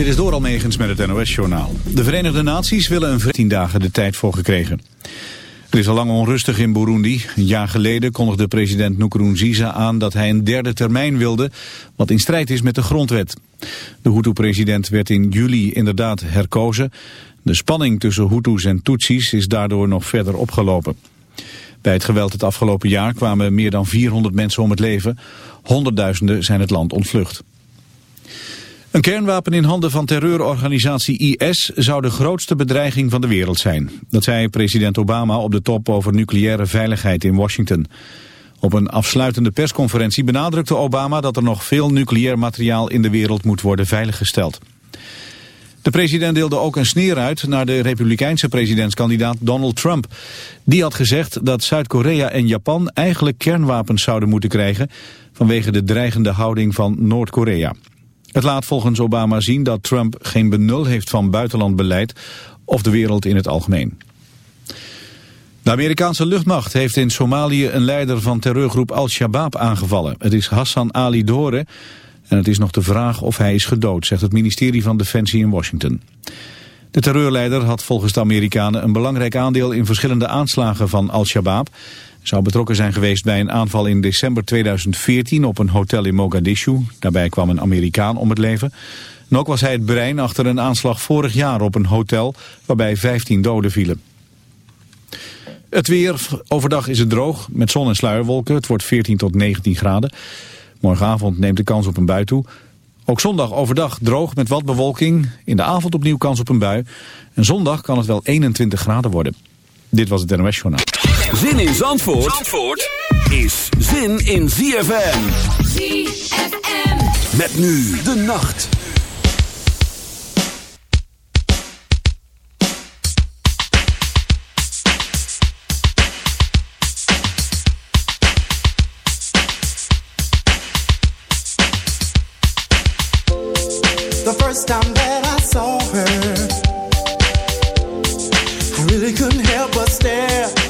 Dit is door Almegens met het NOS-journaal. De Verenigde Naties willen een 14 dagen de tijd voor gekregen. Er is al lang onrustig in Burundi. Een jaar geleden kondigde president Nkurunziza aan dat hij een derde termijn wilde... wat in strijd is met de grondwet. De Hutu-president werd in juli inderdaad herkozen. De spanning tussen Hutus en Tutsis is daardoor nog verder opgelopen. Bij het geweld het afgelopen jaar kwamen meer dan 400 mensen om het leven. Honderdduizenden zijn het land ontvlucht. Een kernwapen in handen van terreurorganisatie IS zou de grootste bedreiging van de wereld zijn. Dat zei president Obama op de top over nucleaire veiligheid in Washington. Op een afsluitende persconferentie benadrukte Obama dat er nog veel nucleair materiaal in de wereld moet worden veiliggesteld. De president deelde ook een sneer uit naar de republikeinse presidentskandidaat Donald Trump. Die had gezegd dat Zuid-Korea en Japan eigenlijk kernwapens zouden moeten krijgen vanwege de dreigende houding van Noord-Korea. Het laat volgens Obama zien dat Trump geen benul heeft van buitenlandbeleid of de wereld in het algemeen. De Amerikaanse luchtmacht heeft in Somalië een leider van terreurgroep Al-Shabaab aangevallen. Het is Hassan Ali Dore en het is nog de vraag of hij is gedood, zegt het ministerie van Defensie in Washington. De terreurleider had volgens de Amerikanen een belangrijk aandeel in verschillende aanslagen van Al-Shabaab zou betrokken zijn geweest bij een aanval in december 2014 op een hotel in Mogadishu. Daarbij kwam een Amerikaan om het leven. En ook was hij het brein achter een aanslag vorig jaar op een hotel waarbij 15 doden vielen. Het weer, overdag is het droog met zon en sluierwolken. Het wordt 14 tot 19 graden. Morgenavond neemt de kans op een bui toe. Ook zondag overdag droog met wat bewolking. In de avond opnieuw kans op een bui. En zondag kan het wel 21 graden worden. Dit was het NOS Journaal. Zin in Zandvoort, Zandvoort is zin in ZFM. ZFM. Met nu de nacht. The first time that I saw her, really couldn't help but stare.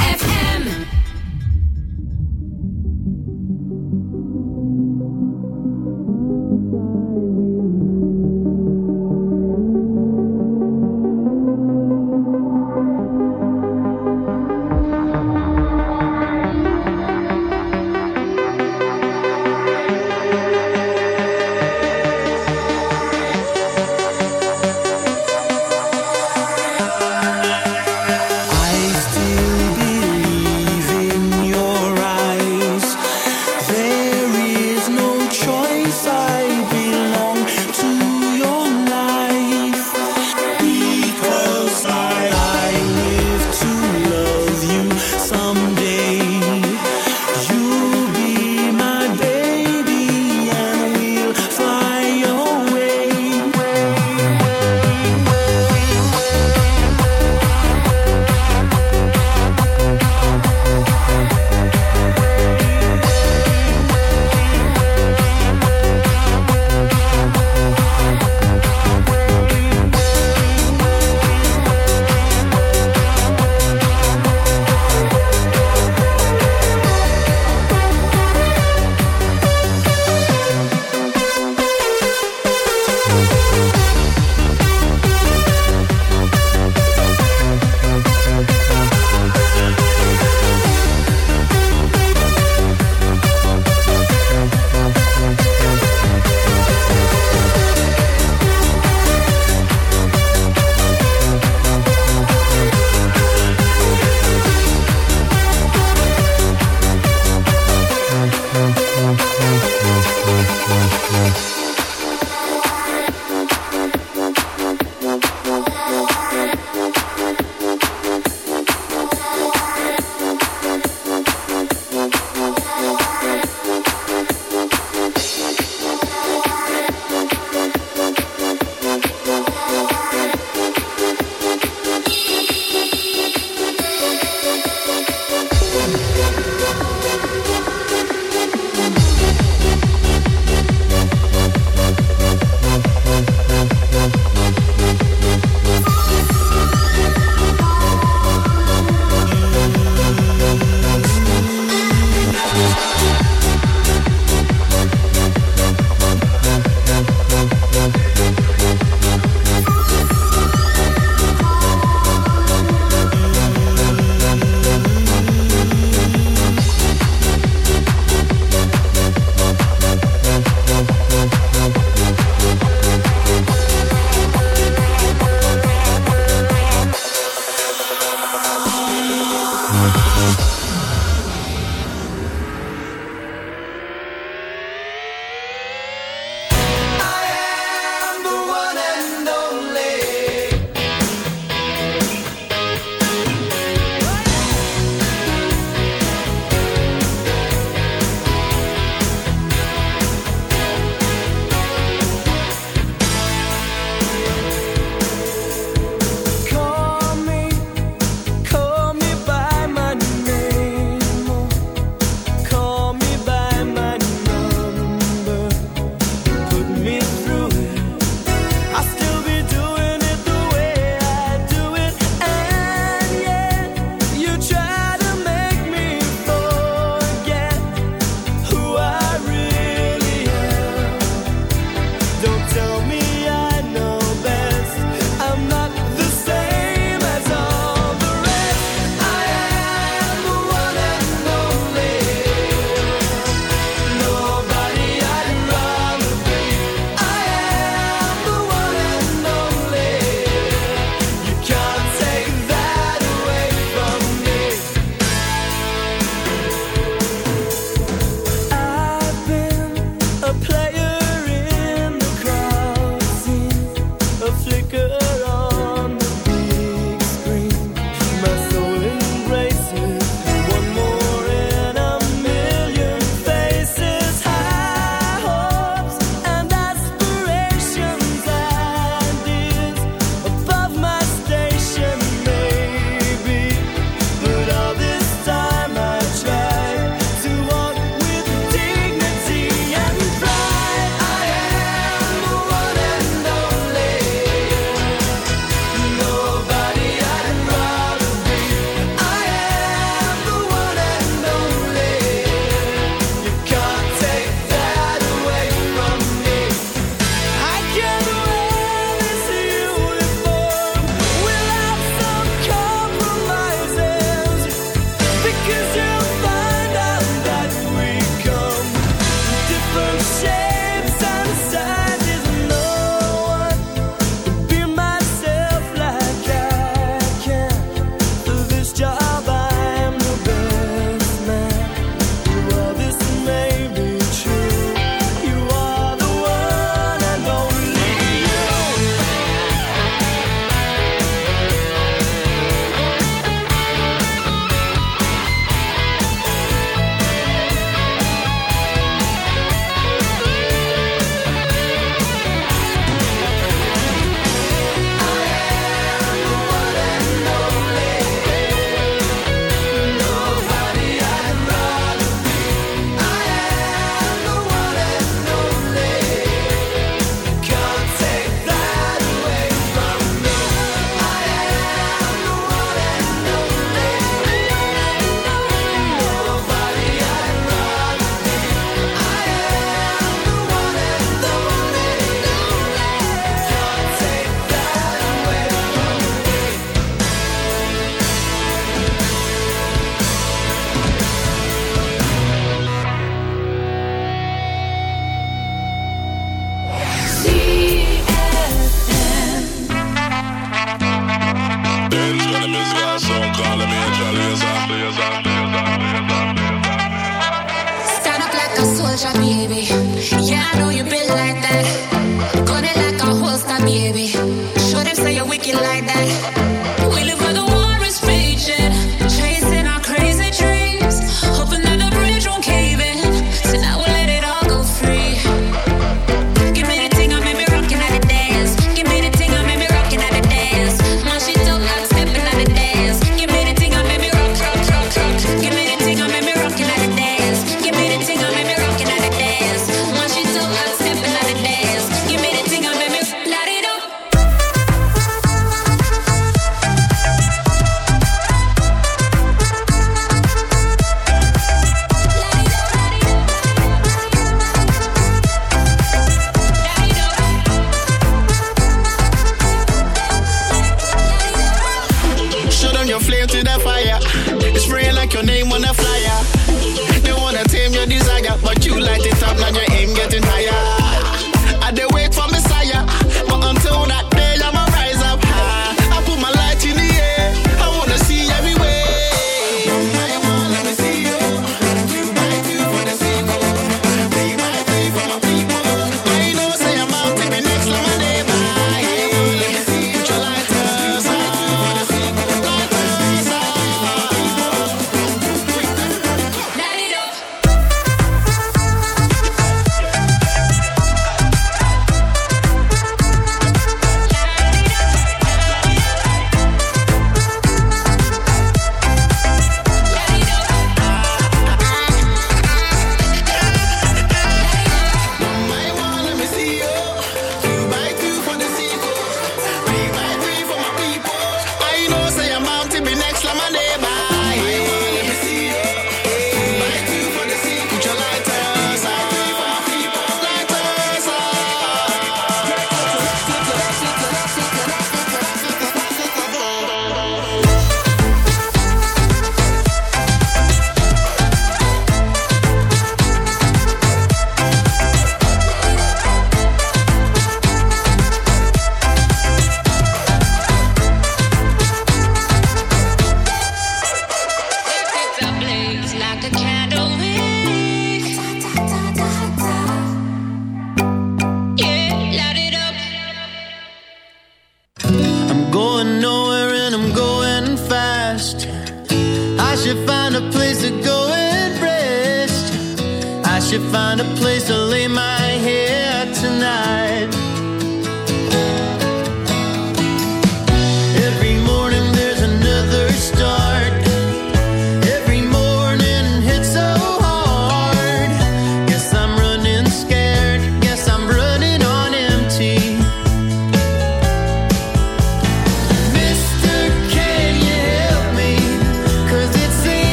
like a candle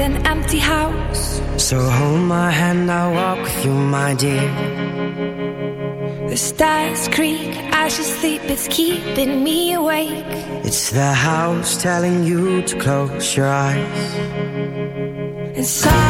an empty house. So hold my hand, I'll walk with you, my dear. The stars creak, as you sleep, it's keeping me awake. It's the house telling you to close your eyes. inside.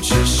just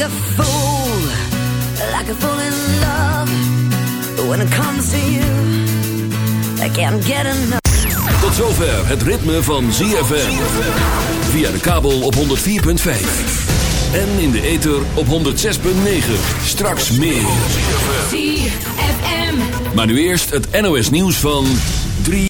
a fool, like a fool in love. When it comes to you, enough. Tot zover het ritme van ZFM. Via de kabel op 104.5. En in de ether op 106.9. Straks meer. ZFM. Maar nu eerst het NOS nieuws van...